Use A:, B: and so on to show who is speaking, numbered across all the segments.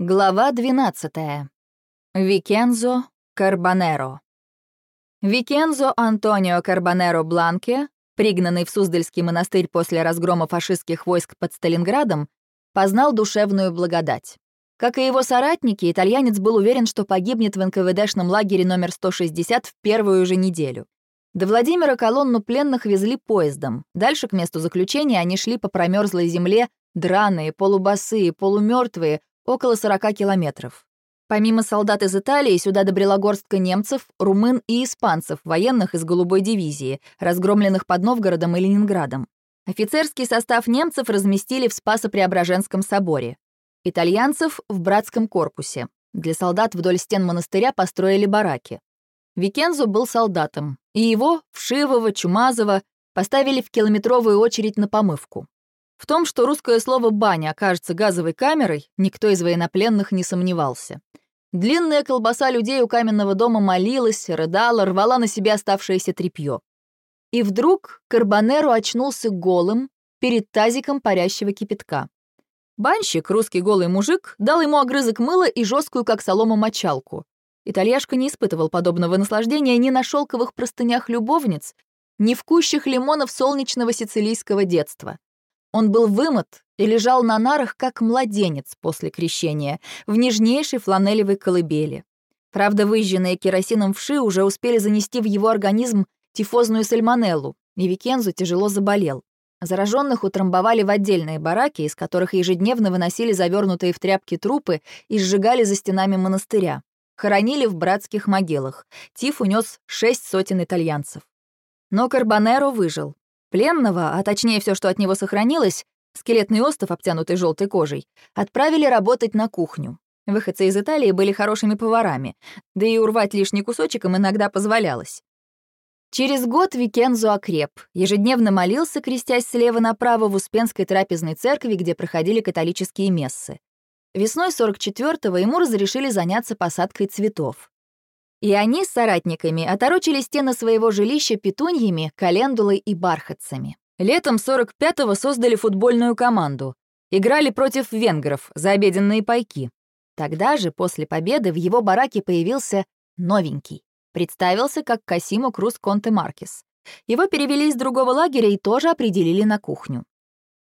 A: Глава 12. Викензо Карбонеро. Викензо Антонио Карбонеро Бланке, пригнанный в Суздальский монастырь после разгрома фашистских войск под Сталинградом, познал душевную благодать. Как и его соратники, итальянец был уверен, что погибнет в НКВДшном лагере номер 160 в первую же неделю. До Владимира колонну пленных везли поездом. Дальше к месту заключения они шли по промерзлой земле, драные, полубосые, полумертвые, около 40 километров. Помимо солдат из Италии, сюда добрела горстка немцев, румын и испанцев, военных из Голубой дивизии, разгромленных под Новгородом и Ленинградом. Офицерский состав немцев разместили в Спасо-Преображенском соборе. Итальянцев — в братском корпусе. Для солдат вдоль стен монастыря построили бараки. Викензо был солдатом, и его, Вшивого, Чумазова, поставили в километровую очередь на помывку. В том, что русское слово «баня» окажется газовой камерой, никто из военнопленных не сомневался. Длинная колбаса людей у каменного дома молилась, рыдала, рвала на себя оставшееся тряпье. И вдруг Карбонеру очнулся голым перед тазиком парящего кипятка. Банщик, русский голый мужик, дал ему огрызок мыла и жесткую, как солома, мочалку. Итальяшка не испытывал подобного наслаждения ни на шелковых простынях любовниц, ни в кущах лимонов солнечного сицилийского детства. Он был вымыт и лежал на нарах, как младенец после крещения, в нежнейшей фланелевой колыбели. Правда, выжженные керосином вши уже успели занести в его организм тифозную сальмонеллу, и Викензу тяжело заболел. Зараженных утрамбовали в отдельные бараки, из которых ежедневно выносили завернутые в тряпки трупы и сжигали за стенами монастыря. Хоронили в братских могилах. Тиф унес шесть сотен итальянцев. Но Карбонеро выжил. Пленного, а точнее все, что от него сохранилось, скелетный остов, обтянутый желтой кожей, отправили работать на кухню. Выходцы из Италии были хорошими поварами, да и урвать лишний кусочек им иногда позволялось. Через год Викензо окреп, ежедневно молился, крестясь слева направо в Успенской трапезной церкви, где проходили католические мессы. Весной 44-го ему разрешили заняться посадкой цветов. И они с соратниками оторочили стены своего жилища петуньями, календулой и бархатцами. Летом 45-го создали футбольную команду. Играли против венгров за обеденные пайки. Тогда же, после победы, в его бараке появился новенький. Представился как Касимо Круз Конте Маркес. Его перевели из другого лагеря и тоже определили на кухню.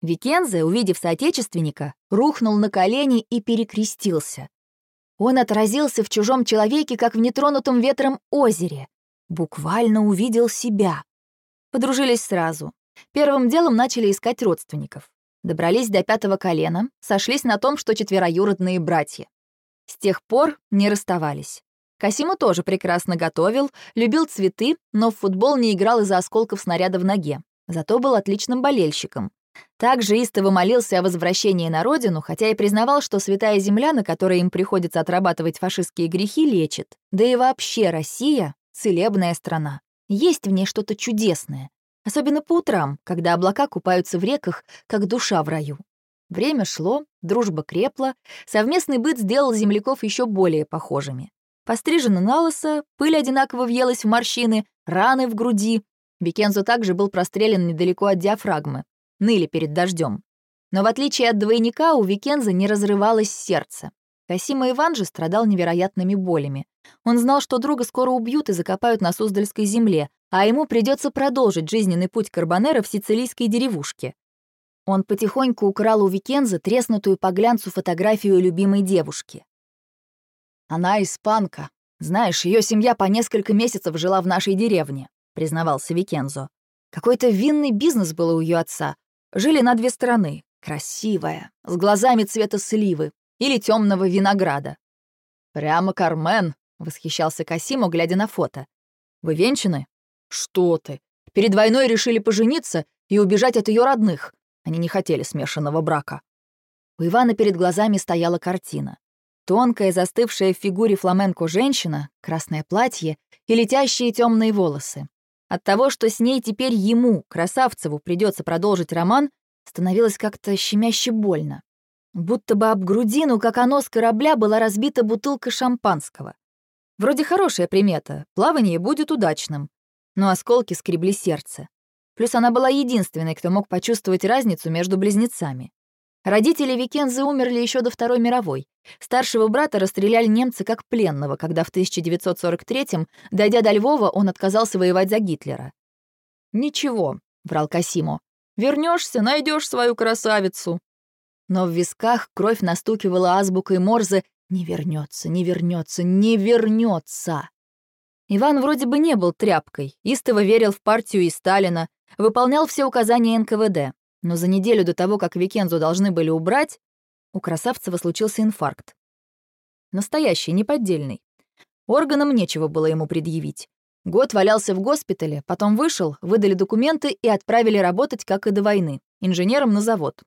A: Викензе, увидев соотечественника, рухнул на колени и перекрестился. Он отразился в чужом человеке, как в нетронутом ветром озере. Буквально увидел себя. Подружились сразу. Первым делом начали искать родственников. Добрались до пятого колена, сошлись на том, что четвероюродные братья. С тех пор не расставались. Касиму тоже прекрасно готовил, любил цветы, но в футбол не играл из-за осколков снаряда в ноге. Зато был отличным болельщиком. Также истово молился о возвращении на родину, хотя и признавал, что святая земля, на которой им приходится отрабатывать фашистские грехи, лечит. Да и вообще Россия — целебная страна. Есть в ней что-то чудесное. Особенно по утрам, когда облака купаются в реках, как душа в раю. Время шло, дружба крепла, совместный быт сделал земляков еще более похожими. Пострижены на лысо, пыль одинаково въелась в морщины, раны в груди. Викензо также был прострелен недалеко от диафрагмы ныли перед дождем. Но в отличие от двойника, у Викенза не разрывалось сердце. Касима Иван же страдал невероятными болями. Он знал, что друга скоро убьют и закопают на Суздальской земле, а ему придется продолжить жизненный путь Карбонера в сицилийской деревушке. Он потихоньку украл у Викенза треснутую по глянцу фотографию любимой девушки. «Она испанка. Знаешь, ее семья по несколько месяцев жила в нашей деревне», — признавался Викензо. «Какой-то винный бизнес был у ее отца, Жили на две стороны. Красивая, с глазами цвета сливы или темного винограда. «Прямо Кармен», — восхищался Касимо, глядя на фото. «Вы венчаны?» «Что ты? Перед войной решили пожениться и убежать от ее родных. Они не хотели смешанного брака». У Ивана перед глазами стояла картина. Тонкая, застывшая в фигуре фламенко женщина, красное платье и летящие темные волосы. От того, что с ней теперь ему, Красавцеву, придется продолжить роман, становилось как-то щемяще больно. Будто бы об грудину, как оно с корабля, была разбита бутылка шампанского. Вроде хорошая примета, плавание будет удачным. Но осколки скребли сердце. Плюс она была единственной, кто мог почувствовать разницу между близнецами. Родители Викензы умерли еще до Второй мировой, Старшего брата расстреляли немцы как пленного, когда в 1943-м, дойдя до Львова, он отказался воевать за Гитлера. «Ничего», — врал Касимо, — «вернешься, найдешь свою красавицу». Но в висках кровь настукивала азбукой Морзе «Не вернется, не вернется, не вернется». Иван вроде бы не был тряпкой, истово верил в партию и Сталина, выполнял все указания НКВД, но за неделю до того, как Викензу должны были убрать, у Красавцева случился инфаркт. Настоящий, неподдельный. Органам нечего было ему предъявить. Год валялся в госпитале, потом вышел, выдали документы и отправили работать, как и до войны, инженером на завод.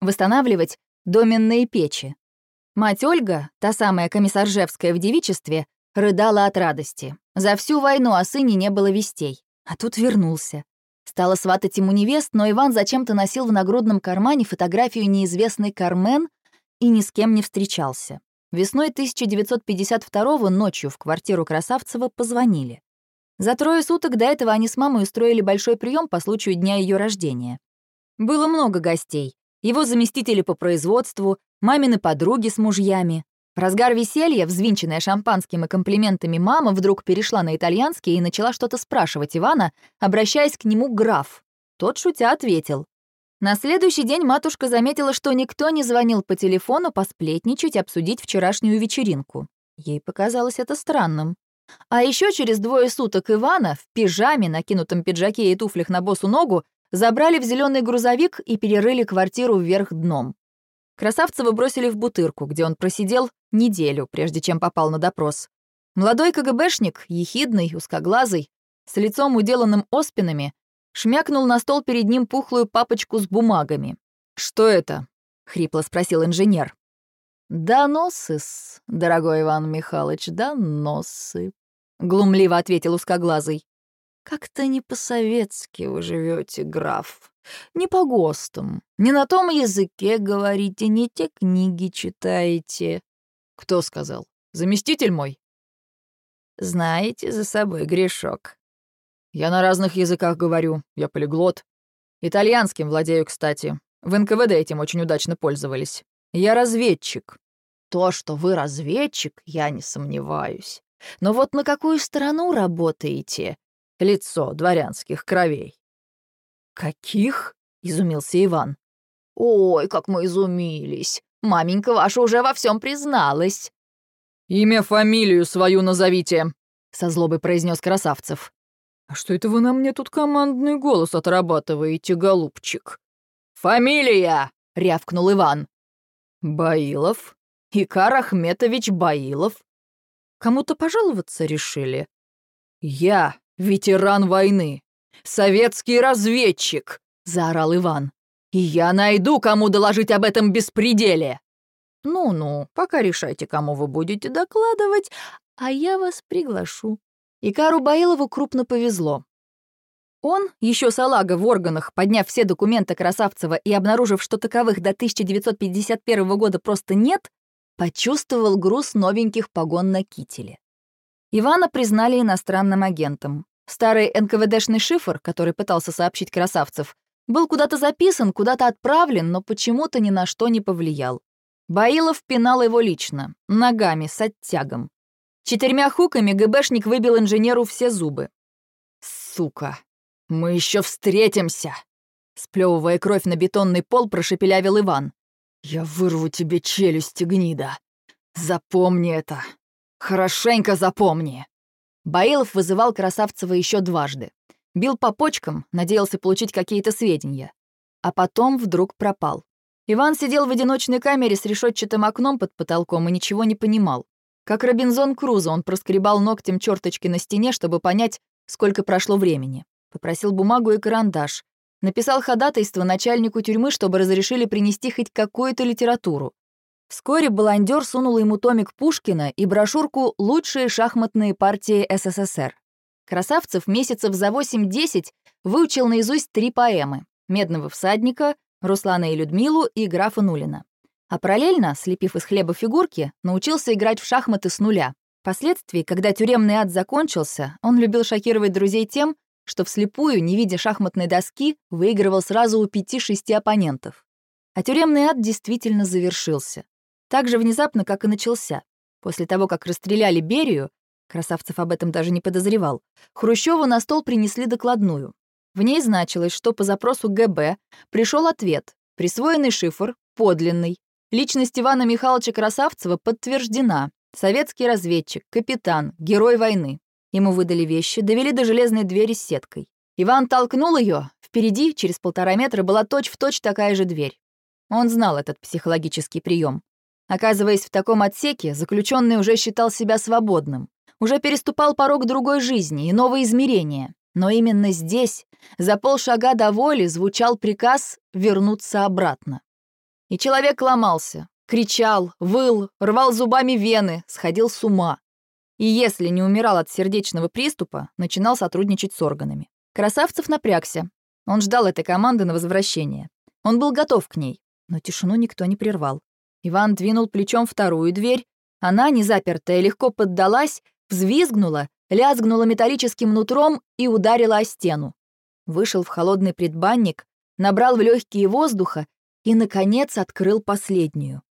A: Восстанавливать доменные печи. Мать Ольга, та самая комиссаржевская в девичестве, рыдала от радости. За всю войну о сыне не было вестей. А тут вернулся. Стала сватать ему невест, но Иван зачем-то носил в нагрудном кармане фотографию неизвестной Кармен и ни с кем не встречался. Весной 1952 ночью в квартиру Красавцева позвонили. За трое суток до этого они с мамой устроили большой прием по случаю дня ее рождения. Было много гостей. Его заместители по производству, мамины подруги с мужьями. Разгар веселья, взвинченная шампанским и комплиментами, мама вдруг перешла на итальянский и начала что-то спрашивать Ивана, обращаясь к нему граф. Тот, шутя, ответил. На следующий день матушка заметила, что никто не звонил по телефону посплетничать, обсудить вчерашнюю вечеринку. Ей показалось это странным. А еще через двое суток Ивана в пижаме, накинутом пиджаке и туфлях на босу ногу, забрали в зеленый грузовик и перерыли квартиру вверх дном. Красавцева бросили в бутырку, где он просидел неделю, прежде чем попал на допрос. Молодой КГБшник, ехидный, узкоглазый, с лицом уделанным оспинами, шмякнул на стол перед ним пухлую папочку с бумагами. «Что это?» — хрипло спросил инженер. «Доносы-с, дорогой Иван Михайлович, доносы», — глумливо ответил узкоглазый. «Как-то не по-советски вы живете, граф. Не по ГОСТам, не на том языке говорите, не те книги читаете». «Кто сказал? Заместитель мой?» «Знаете за собой грешок. Я на разных языках говорю, я полиглот. Итальянским владею, кстати. В НКВД этим очень удачно пользовались. Я разведчик. То, что вы разведчик, я не сомневаюсь. Но вот на какую сторону работаете? Лицо дворянских кровей. Каких? Изумился Иван. Ой, как мы изумились. Маменька ваша уже во всем призналась. Имя, фамилию свою назовите, со злобой произнес Красавцев. «А что это вы на мне тут командный голос отрабатываете, голубчик?» «Фамилия!» — рявкнул Иван. «Баилов. Икар Ахметович Баилов. Кому-то пожаловаться решили?» «Я ветеран войны, советский разведчик!» — заорал Иван. «И я найду, кому доложить об этом беспределе!» «Ну-ну, пока решайте, кому вы будете докладывать, а я вас приглашу. И Кару Баилову крупно повезло. Он, еще салага в органах, подняв все документы Красавцева и обнаружив, что таковых до 1951 года просто нет, почувствовал груз новеньких погон на кителе. Ивана признали иностранным агентом. Старый НКВДшный шифр, который пытался сообщить Красавцев, был куда-то записан, куда-то отправлен, но почему-то ни на что не повлиял. Баилов пинал его лично, ногами, с оттягом. Четырьмя хуками ГБшник выбил инженеру все зубы. «Сука, мы еще встретимся!» Сплевывая кровь на бетонный пол, прошепелявил Иван. «Я вырву тебе челюсти, гнида! Запомни это! Хорошенько запомни!» Баилов вызывал Красавцева еще дважды. Бил по почкам, надеялся получить какие-то сведения. А потом вдруг пропал. Иван сидел в одиночной камере с решетчатым окном под потолком и ничего не понимал. Как Робинзон Крузо, он проскребал ногтем черточки на стене, чтобы понять, сколько прошло времени. Попросил бумагу и карандаш. Написал ходатайство начальнику тюрьмы, чтобы разрешили принести хоть какую-то литературу. Вскоре баландер сунул ему томик Пушкина и брошюрку «Лучшие шахматные партии СССР». Красавцев месяцев за 8-10 выучил наизусть три поэмы «Медного всадника», «Руслана и Людмилу» и «Графа Нулина». А параллельно, слепив из хлеба фигурки, научился играть в шахматы с нуля. Впоследствии, когда тюремный ад закончился, он любил шокировать друзей тем, что вслепую, не видя шахматной доски, выигрывал сразу у пяти-шести оппонентов. А тюремный ад действительно завершился. Так же внезапно, как и начался. После того, как расстреляли Берию, Красавцев об этом даже не подозревал, Хрущеву на стол принесли докладную. В ней значилось, что по запросу ГБ пришел ответ, присвоенный шифр, подлинный. Личность Ивана Михайловича Красавцева подтверждена. Советский разведчик, капитан, герой войны. Ему выдали вещи, довели до железной двери с сеткой. Иван толкнул ее. Впереди, через полтора метра, была точь-в-точь точь такая же дверь. Он знал этот психологический прием. Оказываясь в таком отсеке, заключенный уже считал себя свободным. Уже переступал порог другой жизни и новые измерения. Но именно здесь, за полшага до воли, звучал приказ вернуться обратно. И человек ломался, кричал, выл, рвал зубами вены, сходил с ума. И если не умирал от сердечного приступа, начинал сотрудничать с органами. Красавцев напрягся. Он ждал этой команды на возвращение. Он был готов к ней, но тишину никто не прервал. Иван двинул плечом вторую дверь. Она, не запертая, легко поддалась, взвизгнула, лязгнула металлическим нутром и ударила о стену. Вышел в холодный предбанник, набрал в легкие воздуха и, наконец, открыл последнюю.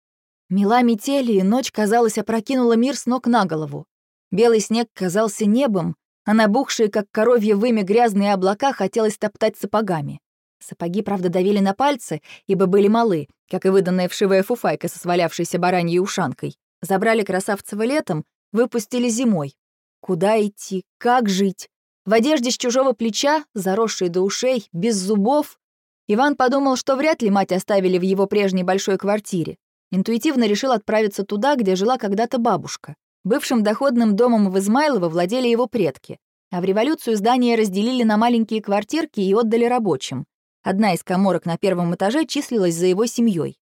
A: Мела метели, и ночь, казалось, опрокинула мир с ног на голову. Белый снег казался небом, а набухшие, как коровье вымя, грязные облака хотелось топтать сапогами. Сапоги, правда, давили на пальцы, ибо были малы, как и выданная вшивая фуфайка со свалявшейся бараньей ушанкой. Забрали Красавцева летом, выпустили зимой. Куда идти? Как жить? В одежде с чужого плеча, заросшей до ушей, без зубов. Иван подумал, что вряд ли мать оставили в его прежней большой квартире. Интуитивно решил отправиться туда, где жила когда-то бабушка. Бывшим доходным домом в Измайлово владели его предки, а в революцию здание разделили на маленькие квартирки и отдали рабочим. Одна из коморок на первом этаже числилась за его семьей.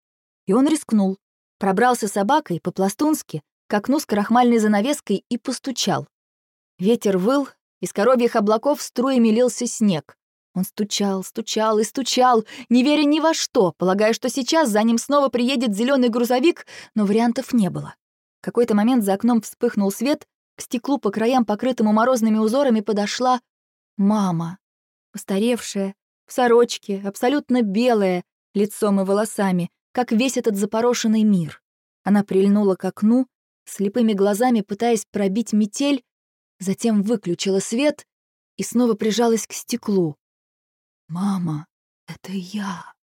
A: И он рискнул. Пробрался собакой по-пластунски к окну с крахмальной занавеской и постучал. Ветер выл, из коровьих облаков струями лился снег. Он стучал, стучал и стучал, не веря ни во что, полагая, что сейчас за ним снова приедет зеленый грузовик, но вариантов не было. В какой-то момент за окном вспыхнул свет, к стеклу по краям, покрытому морозными узорами, подошла мама. Постаревшая, в сорочке, абсолютно белая, лицом и волосами, как весь этот запорошенный мир. Она прильнула к окну, слепыми глазами пытаясь пробить метель, затем выключила свет и снова прижалась к стеклу. «Мама, это я!»